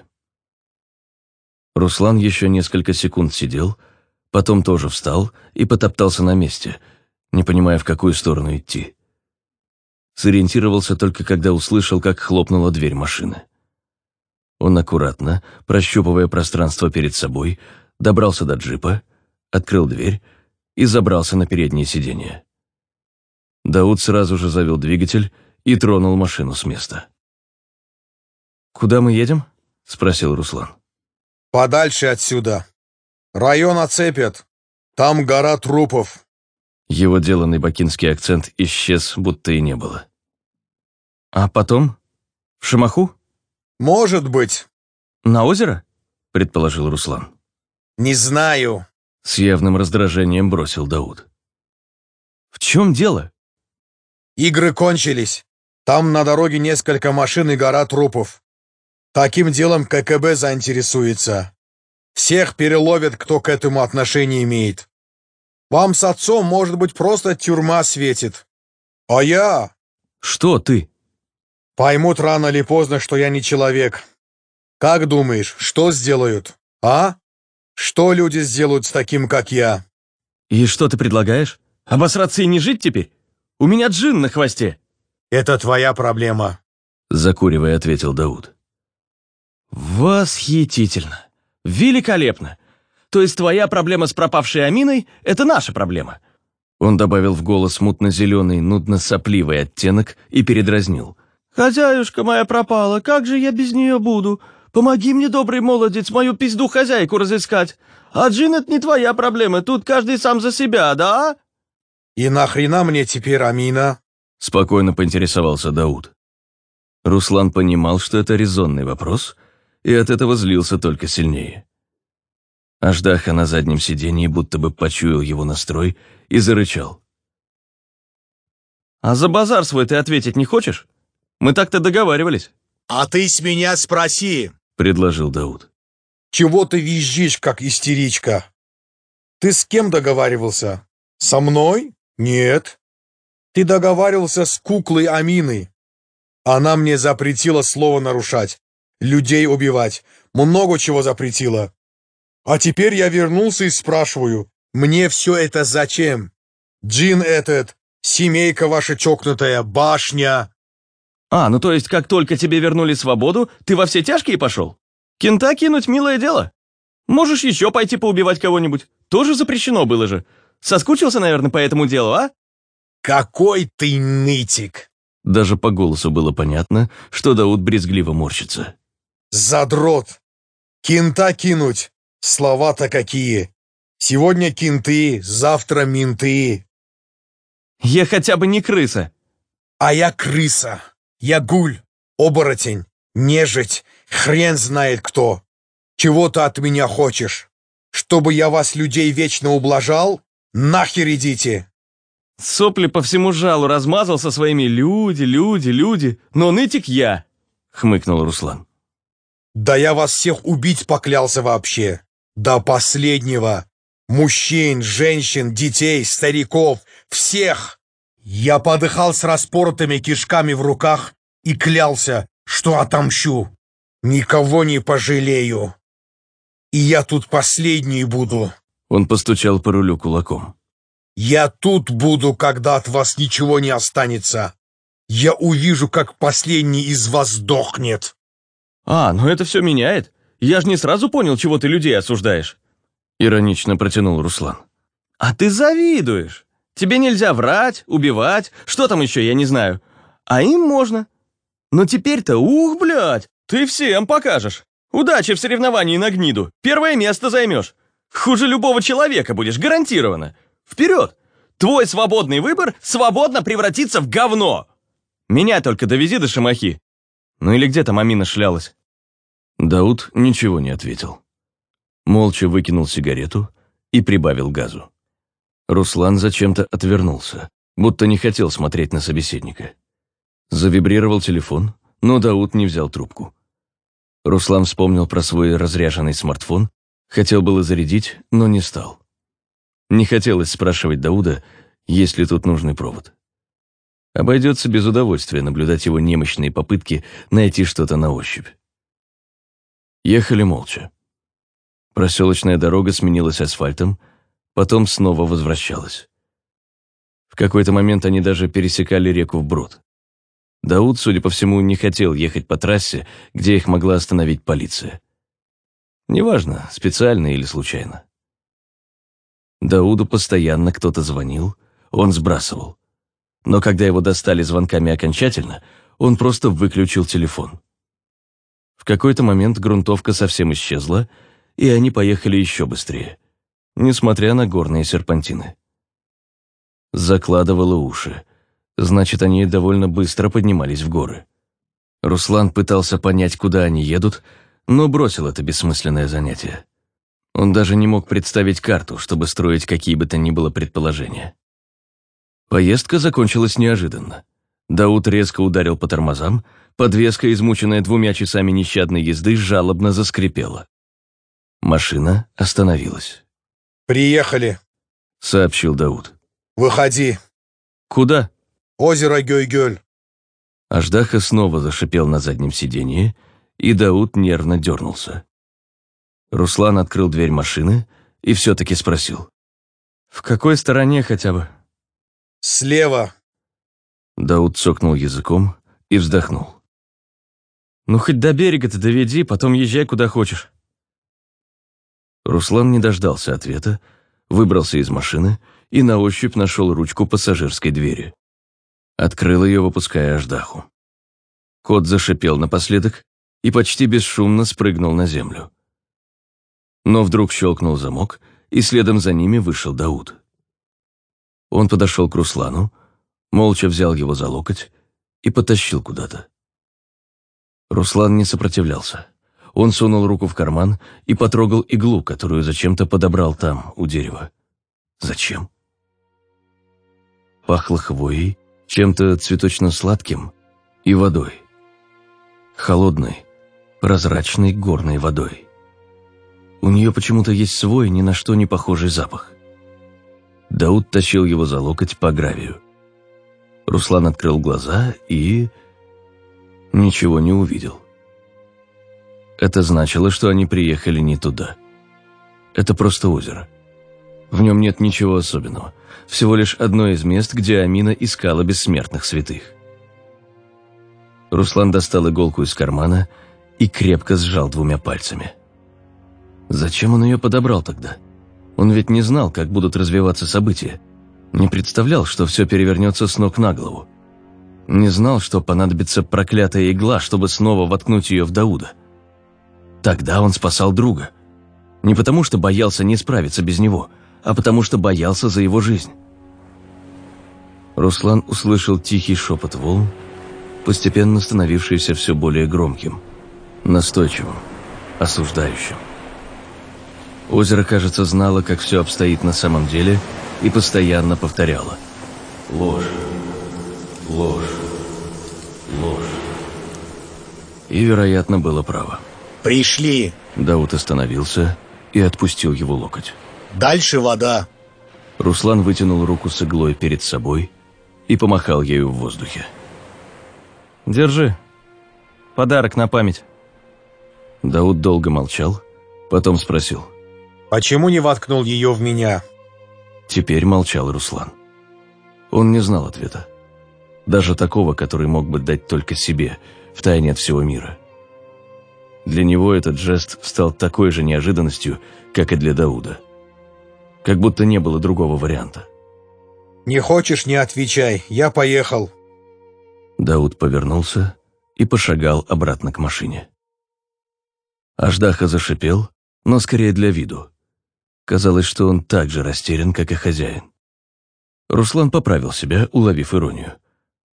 Руслан еще несколько секунд сидел, потом тоже встал и потоптался на месте, не понимая, в какую сторону идти. Сориентировался только, когда услышал, как хлопнула дверь машины. Он аккуратно, прощупывая пространство перед собой, добрался до джипа, открыл дверь и забрался на переднее сиденье. Дауд сразу же завел двигатель и тронул машину с места. «Куда мы едем?» — спросил Руслан. «Подальше отсюда. Район оцепят. Там гора трупов». Его деланный бакинский акцент исчез, будто и не было. «А потом? В Шамаху?» «Может быть». «На озеро?» — предположил Руслан. «Не знаю», — с явным раздражением бросил Дауд. «В чем дело?» «Игры кончились. Там на дороге несколько машин и гора трупов. Таким делом ККБ заинтересуется. Всех переловят, кто к этому отношение имеет. Вам с отцом, может быть, просто тюрьма светит. А я...» «Что ты?» Поймут рано или поздно, что я не человек. Как думаешь, что сделают? А? Что люди сделают с таким, как я? И что ты предлагаешь? Обосраться и не жить теперь? У меня джин на хвосте. Это твоя проблема. Закуривая, ответил Дауд. Восхитительно. Великолепно. То есть твоя проблема с пропавшей Аминой – это наша проблема. Он добавил в голос мутно-зеленый, нудно-сопливый оттенок и передразнил – «Хозяюшка моя пропала, как же я без нее буду? Помоги мне, добрый молодец, мою пизду-хозяйку разыскать. А джин — это не твоя проблема, тут каждый сам за себя, да?» «И нахрена мне теперь Амина?» — спокойно поинтересовался Дауд. Руслан понимал, что это резонный вопрос, и от этого злился только сильнее. Аждаха на заднем сиденье будто бы почуял его настрой и зарычал. «А за базар свой ты ответить не хочешь?» Мы так-то договаривались». «А ты с меня спроси», — предложил Дауд. «Чего ты визжишь, как истеричка? Ты с кем договаривался? Со мной? Нет. Ты договаривался с куклой Аминой. Она мне запретила слово нарушать, людей убивать, много чего запретила. А теперь я вернулся и спрашиваю, мне все это зачем? Джин этот, семейка ваша чокнутая, башня, «А, ну то есть, как только тебе вернули свободу, ты во все тяжкие пошел? Кента кинуть — милое дело. Можешь еще пойти поубивать кого-нибудь. Тоже запрещено было же. Соскучился, наверное, по этому делу, а?» «Какой ты нытик!» Даже по голосу было понятно, что Дауд брезгливо морщится. «Задрот! Кента кинуть! Слова-то какие! Сегодня кенты, завтра менты!» «Я хотя бы не крыса!» «А я крыса!» Я гуль, оборотень, нежить, хрен знает кто. Чего ты от меня хочешь? Чтобы я вас, людей, вечно ублажал? Нахер идите!» Сопли по всему жалу размазал со своими «люди, люди, люди», но нытик я, — хмыкнул Руслан. «Да я вас всех убить поклялся вообще. До последнего. Мужчин, женщин, детей, стариков, всех. Я подыхал с распоротыми кишками в руках и клялся, что отомщу. Никого не пожалею. И я тут последний буду. Он постучал по рулю кулаком. Я тут буду, когда от вас ничего не останется. Я увижу, как последний из вас сдохнет. А, ну это все меняет. Я же не сразу понял, чего ты людей осуждаешь. Иронично протянул Руслан. А ты завидуешь. Тебе нельзя врать, убивать, что там еще, я не знаю. А им можно. Но теперь-то, ух, блядь, ты всем покажешь. Удачи в соревновании на гниду. Первое место займешь. Хуже любого человека будешь, гарантированно. Вперед! Твой свободный выбор свободно превратится в говно. Меня только довези до Шамахи. Ну или где там Амина шлялась? Дауд ничего не ответил. Молча выкинул сигарету и прибавил газу. Руслан зачем-то отвернулся, будто не хотел смотреть на собеседника. Завибрировал телефон, но Дауд не взял трубку. Руслан вспомнил про свой разряженный смартфон, хотел было зарядить, но не стал. Не хотелось спрашивать Дауда, есть ли тут нужный провод. Обойдется без удовольствия наблюдать его немощные попытки найти что-то на ощупь. Ехали молча. Проселочная дорога сменилась асфальтом, потом снова возвращалась. В какой-то момент они даже пересекали реку вброд. Дауд, судя по всему, не хотел ехать по трассе, где их могла остановить полиция. Неважно, специально или случайно. Дауду постоянно кто-то звонил, он сбрасывал. Но когда его достали звонками окончательно, он просто выключил телефон. Какой-то момент грунтовка совсем исчезла, и они поехали еще быстрее несмотря на горные серпантины. Закладывало уши. Значит, они довольно быстро поднимались в горы. Руслан пытался понять, куда они едут, но бросил это бессмысленное занятие. Он даже не мог представить карту, чтобы строить какие бы то ни было предположения. Поездка закончилась неожиданно. Дауд резко ударил по тормозам, подвеска, измученная двумя часами нещадной езды, жалобно заскрипела. Машина остановилась. «Приехали», — сообщил Дауд. «Выходи». «Куда?» «Озеро Гёй-Гёль». Аждаха снова зашипел на заднем сиденье, и Дауд нервно дернулся. Руслан открыл дверь машины и все-таки спросил. «В какой стороне хотя бы?» «Слева». Дауд цокнул языком и вздохнул. «Ну, хоть до берега-то доведи, потом езжай куда хочешь». Руслан не дождался ответа, выбрался из машины и на ощупь нашел ручку пассажирской двери. Открыл ее, выпуская аждаху. Кот зашипел напоследок и почти бесшумно спрыгнул на землю. Но вдруг щелкнул замок, и следом за ними вышел Дауд. Он подошел к Руслану, молча взял его за локоть и потащил куда-то. Руслан не сопротивлялся. Он сунул руку в карман и потрогал иглу, которую зачем-то подобрал там, у дерева. Зачем? Пахло хвоей, чем-то цветочно-сладким и водой. Холодной, прозрачной горной водой. У нее почему-то есть свой, ни на что не похожий запах. Дауд тащил его за локоть по гравию. Руслан открыл глаза и... ничего не увидел. Это значило, что они приехали не туда. Это просто озеро. В нем нет ничего особенного. Всего лишь одно из мест, где Амина искала бессмертных святых. Руслан достал иголку из кармана и крепко сжал двумя пальцами. Зачем он ее подобрал тогда? Он ведь не знал, как будут развиваться события. Не представлял, что все перевернется с ног на голову. Не знал, что понадобится проклятая игла, чтобы снова воткнуть ее в Дауда. Тогда он спасал друга. Не потому, что боялся не справиться без него, а потому, что боялся за его жизнь. Руслан услышал тихий шепот волн, постепенно становившийся все более громким, настойчивым, осуждающим. Озеро, кажется, знало, как все обстоит на самом деле, и постоянно повторяло. Ложь, ложь, ложь. И, вероятно, было право. «Пришли!» Дауд остановился и отпустил его локоть. «Дальше вода!» Руслан вытянул руку с иглой перед собой и помахал ею в воздухе. «Держи. Подарок на память». Дауд долго молчал, потом спросил. «Почему не воткнул ее в меня?» Теперь молчал Руслан. Он не знал ответа. Даже такого, который мог бы дать только себе, втайне от всего мира. Для него этот жест стал такой же неожиданностью, как и для Дауда. как будто не было другого варианта. «Не хочешь, не отвечай. Я поехал». Дауд повернулся и пошагал обратно к машине. Аждаха зашипел, но скорее для виду. Казалось, что он так же растерян, как и хозяин. Руслан поправил себя, уловив иронию.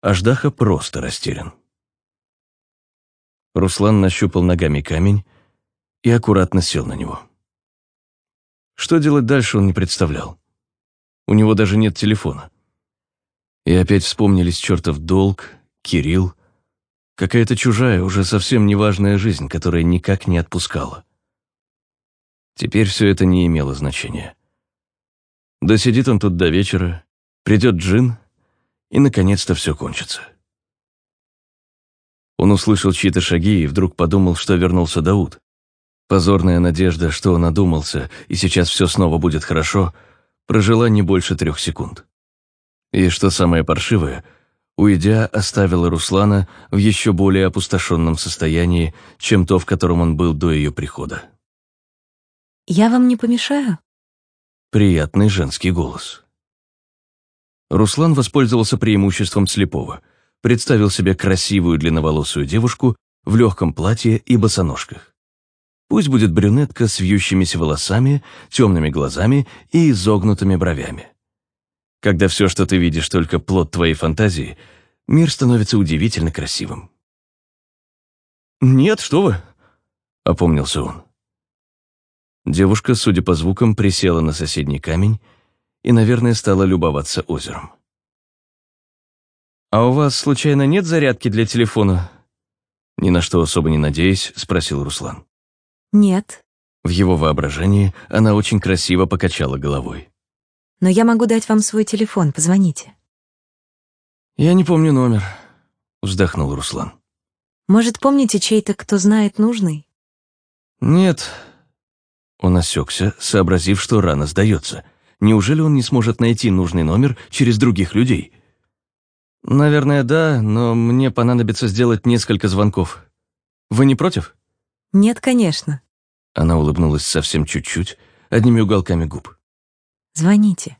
Аждаха просто растерян. Руслан нащупал ногами камень и аккуратно сел на него. Что делать дальше, он не представлял. У него даже нет телефона. И опять вспомнились чертов долг, Кирилл, какая-то чужая, уже совсем неважная жизнь, которая никак не отпускала. Теперь все это не имело значения. Да сидит он тут до вечера, придет Джин, и, наконец-то, все кончится. Он услышал чьи-то шаги и вдруг подумал, что вернулся Дауд. Позорная надежда, что он одумался, и сейчас все снова будет хорошо, прожила не больше трех секунд. И что самое паршивое, уйдя, оставила Руслана в еще более опустошенном состоянии, чем то, в котором он был до ее прихода. «Я вам не помешаю?» Приятный женский голос. Руслан воспользовался преимуществом слепого, представил себе красивую длинноволосую девушку в легком платье и босоножках. Пусть будет брюнетка с вьющимися волосами, темными глазами и изогнутыми бровями. Когда все, что ты видишь, только плод твоей фантазии, мир становится удивительно красивым. «Нет, что вы!» — опомнился он. Девушка, судя по звукам, присела на соседний камень и, наверное, стала любоваться озером. «А у вас, случайно, нет зарядки для телефона?» Ни на что особо не надеясь, спросил Руслан. «Нет». В его воображении она очень красиво покачала головой. «Но я могу дать вам свой телефон, позвоните». «Я не помню номер», — вздохнул Руслан. «Может, помните чей-то, кто знает нужный?» «Нет». Он осекся, сообразив, что рано сдается. Неужели он не сможет найти нужный номер через других людей? «Наверное, да, но мне понадобится сделать несколько звонков. Вы не против?» «Нет, конечно». Она улыбнулась совсем чуть-чуть, одними уголками губ. «Звоните».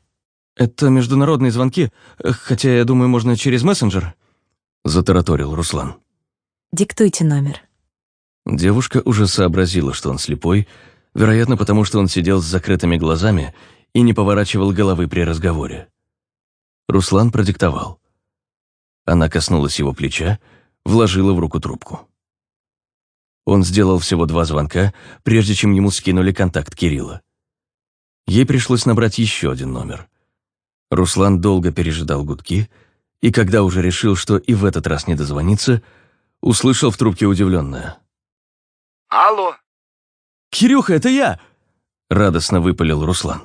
«Это международные звонки, хотя, я думаю, можно через мессенджер», — затараторил Руслан. «Диктуйте номер». Девушка уже сообразила, что он слепой, вероятно, потому что он сидел с закрытыми глазами и не поворачивал головы при разговоре. Руслан продиктовал. Она коснулась его плеча, вложила в руку трубку. Он сделал всего два звонка, прежде чем ему скинули контакт Кирилла. Ей пришлось набрать еще один номер. Руслан долго пережидал гудки, и когда уже решил, что и в этот раз не дозвонится, услышал в трубке удивленное. «Алло!» «Кирюха, это я!» — радостно выпалил Руслан.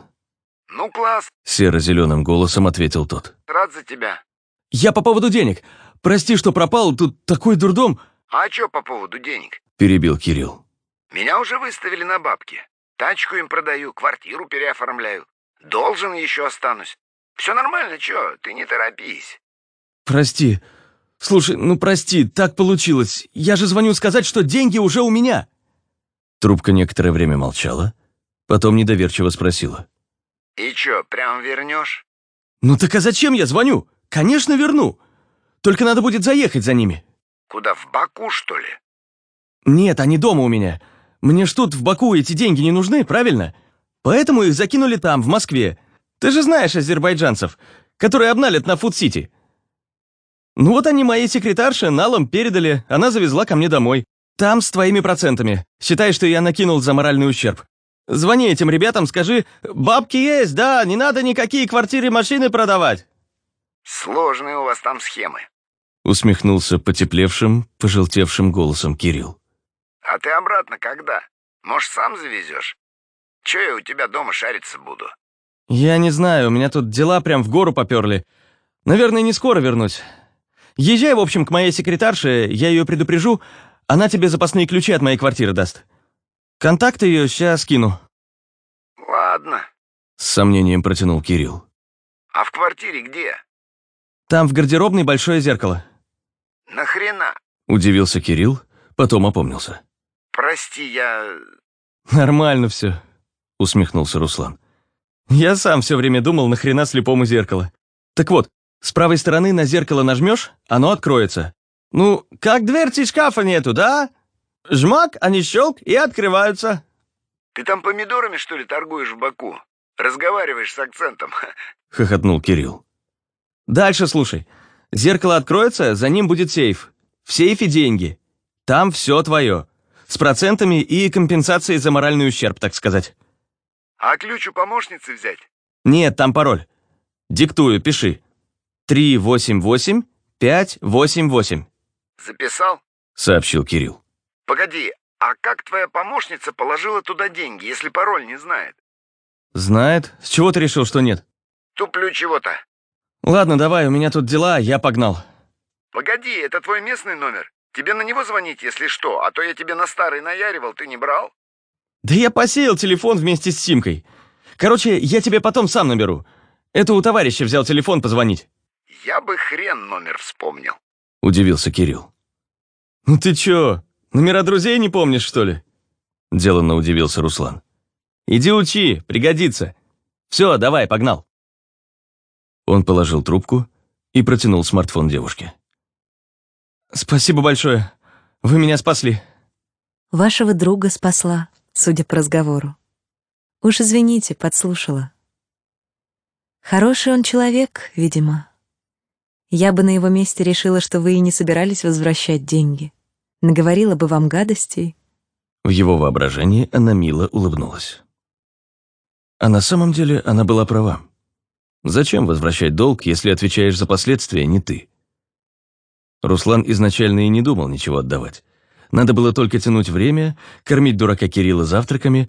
«Ну, класс!» — серо-зеленым голосом ответил тот. «Рад за тебя!» «Я по поводу денег! Прости, что пропал, тут такой дурдом!» «А чё по поводу денег?» — перебил Кирилл. «Меня уже выставили на бабки. Тачку им продаю, квартиру переоформляю. Должен еще останусь. Все нормально, чё, ты не торопись». «Прости. Слушай, ну прости, так получилось. Я же звоню сказать, что деньги уже у меня». Трубка некоторое время молчала, потом недоверчиво спросила. «И чё, прям вернешь?» «Ну так а зачем я звоню? Конечно, верну. Только надо будет заехать за ними». «Куда, в Баку, что ли?» «Нет, они дома у меня. Мне ж тут в Баку эти деньги не нужны, правильно? Поэтому их закинули там, в Москве. Ты же знаешь азербайджанцев, которые обналят на Фуд-Сити. Ну вот они моей секретарше налом передали, она завезла ко мне домой. Там с твоими процентами. Считай, что я накинул за моральный ущерб. Звони этим ребятам, скажи, бабки есть, да, не надо никакие квартиры машины продавать. Сложные у вас там схемы. Усмехнулся потеплевшим, пожелтевшим голосом Кирилл. А ты обратно когда? Может, сам завезешь? Че я у тебя дома шариться буду? Я не знаю, у меня тут дела прям в гору поперли. Наверное, не скоро вернусь. Езжай, в общем, к моей секретарше, я ее предупрежу, она тебе запасные ключи от моей квартиры даст. Контакты ее сейчас скину». «Ладно», — с сомнением протянул Кирилл. «А в квартире где?» «Там в гардеробной большое зеркало». «Нахрена?» — удивился Кирилл, потом опомнился. «Прости, я...» «Нормально все», — усмехнулся Руслан. Я сам все время думал, нахрена слепому зеркало. Так вот, с правой стороны на зеркало нажмешь, оно откроется. Ну, как дверцы шкафа нету, да? Жмак, они щелк и открываются. Ты там помидорами, что ли, торгуешь в Баку? Разговариваешь с акцентом. Хохотнул Кирилл. Дальше слушай. Зеркало откроется, за ним будет сейф. В сейфе деньги. Там все твое. С процентами и компенсацией за моральный ущерб, так сказать. А ключ у помощницы взять? Нет, там пароль. Диктую, пиши. 388-588. Записал? Сообщил Кирилл. Погоди, а как твоя помощница положила туда деньги, если пароль не знает? Знает. С чего ты решил, что нет? Туплю чего-то. Ладно, давай, у меня тут дела, я погнал. Погоди, это твой местный номер? Тебе на него звонить, если что, а то я тебе на старый наяривал, ты не брал? Да я посеял телефон вместе с симкой. Короче, я тебе потом сам наберу. Это у товарища взял телефон позвонить. Я бы хрен номер вспомнил. Удивился Кирилл. Ну ты чё, номера друзей не помнишь, что ли? Деланно удивился Руслан. Иди учи, пригодится. Все, давай, погнал. Он положил трубку и протянул смартфон девушке. Спасибо большое. Вы меня спасли. Вашего друга спасла, судя по разговору. Уж извините, подслушала. Хороший он человек, видимо. Я бы на его месте решила, что вы и не собирались возвращать деньги. Наговорила бы вам гадостей. В его воображении она мило улыбнулась. А на самом деле она была права. Зачем возвращать долг, если отвечаешь за последствия не ты? Руслан изначально и не думал ничего отдавать. Надо было только тянуть время, кормить дурака Кирилла завтраками,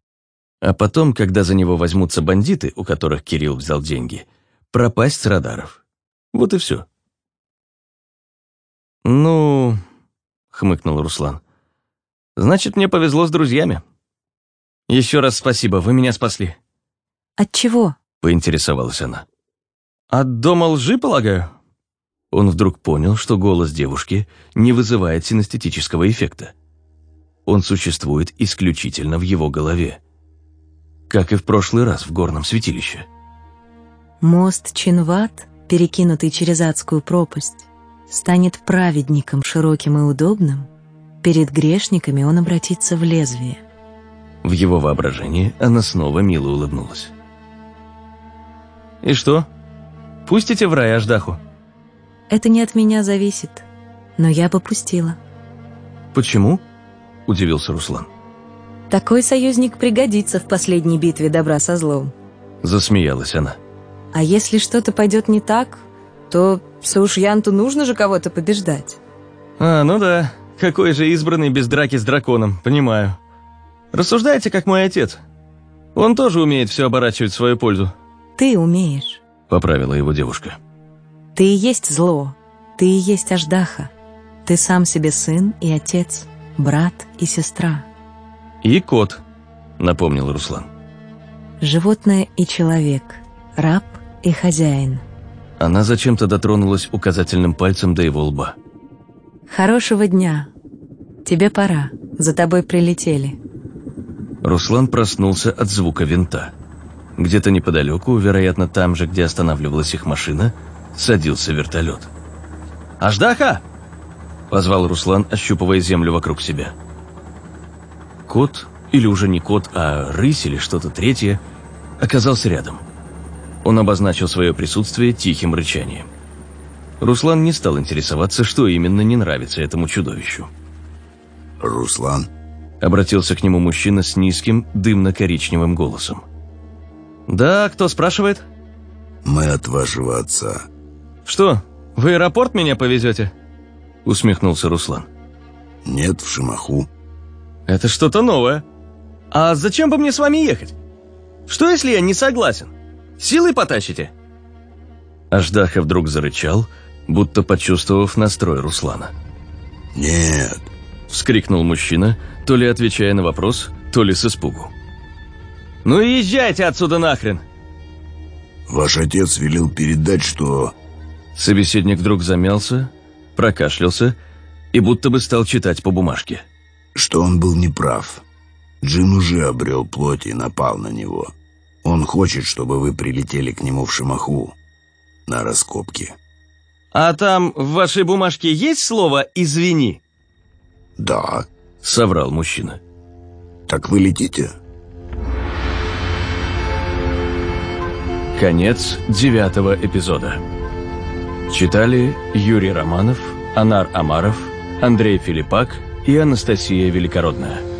а потом, когда за него возьмутся бандиты, у которых Кирилл взял деньги, пропасть с радаров. Вот и все. «Ну...» — хмыкнул Руслан. «Значит, мне повезло с друзьями. Еще раз спасибо, вы меня спасли». От чего? Поинтересовалась она. От дома лжи, полагаю? Он вдруг понял, что голос девушки не вызывает синестетического эффекта. Он существует исключительно в его голове. Как и в прошлый раз в горном святилище. Мост Чинват, перекинутый через адскую пропасть, станет праведником широким и удобным, перед грешниками он обратится в лезвие. В его воображении она снова мило улыбнулась. «И что? Пустите в рай Аждаху?» Это не от меня зависит, но я попустила. «Почему?» – удивился Руслан. Такой союзник пригодится в последней битве добра со злом. Засмеялась она. А если что-то пойдет не так, то Саушьянту нужно же кого-то побеждать. А, ну да. Какой же избранный без драки с драконом, понимаю. Рассуждайте, как мой отец. Он тоже умеет все оборачивать в свою пользу. Ты умеешь. Поправила его девушка. Ты и есть зло. Ты и есть Аждаха. Ты сам себе сын и отец, брат и сестра. И кот, напомнил Руслан. Животное и человек, раб и хозяин. Она зачем-то дотронулась указательным пальцем до его лба. Хорошего дня. Тебе пора. За тобой прилетели. Руслан проснулся от звука винта. Где-то неподалеку, вероятно, там же, где останавливалась их машина, садился вертолет. «Аждаха!» — позвал Руслан, ощупывая землю вокруг себя. Кот, или уже не кот, а рысь или что-то третье, оказался рядом. Он обозначил свое присутствие тихим рычанием. Руслан не стал интересоваться, что именно не нравится этому чудовищу. «Руслан?» — обратился к нему мужчина с низким, дымно-коричневым голосом. «Да, кто спрашивает?» «Мы от вашего отца». «Что, в аэропорт меня повезете?» — усмехнулся Руслан. «Нет, в Шимаху». «Это что-то новое. А зачем бы мне с вами ехать? Что, если я не согласен? Силой потащите?» Аждаха вдруг зарычал, будто почувствовав настрой Руслана. «Нет!» — вскрикнул мужчина, то ли отвечая на вопрос, то ли с испугу. «Ну езжайте отсюда нахрен!» «Ваш отец велел передать, что...» Собеседник вдруг замялся, прокашлялся и будто бы стал читать по бумажке. «Что он был неправ. Джин уже обрел плоть и напал на него. Он хочет, чтобы вы прилетели к нему в Шамаху на раскопки. А там в вашей бумажке есть слово «извини»? Да. Соврал мужчина. Так вы летите? Конец девятого эпизода. Читали Юрий Романов, Анар Амаров, Андрей Филиппак и Анастасия Великородная.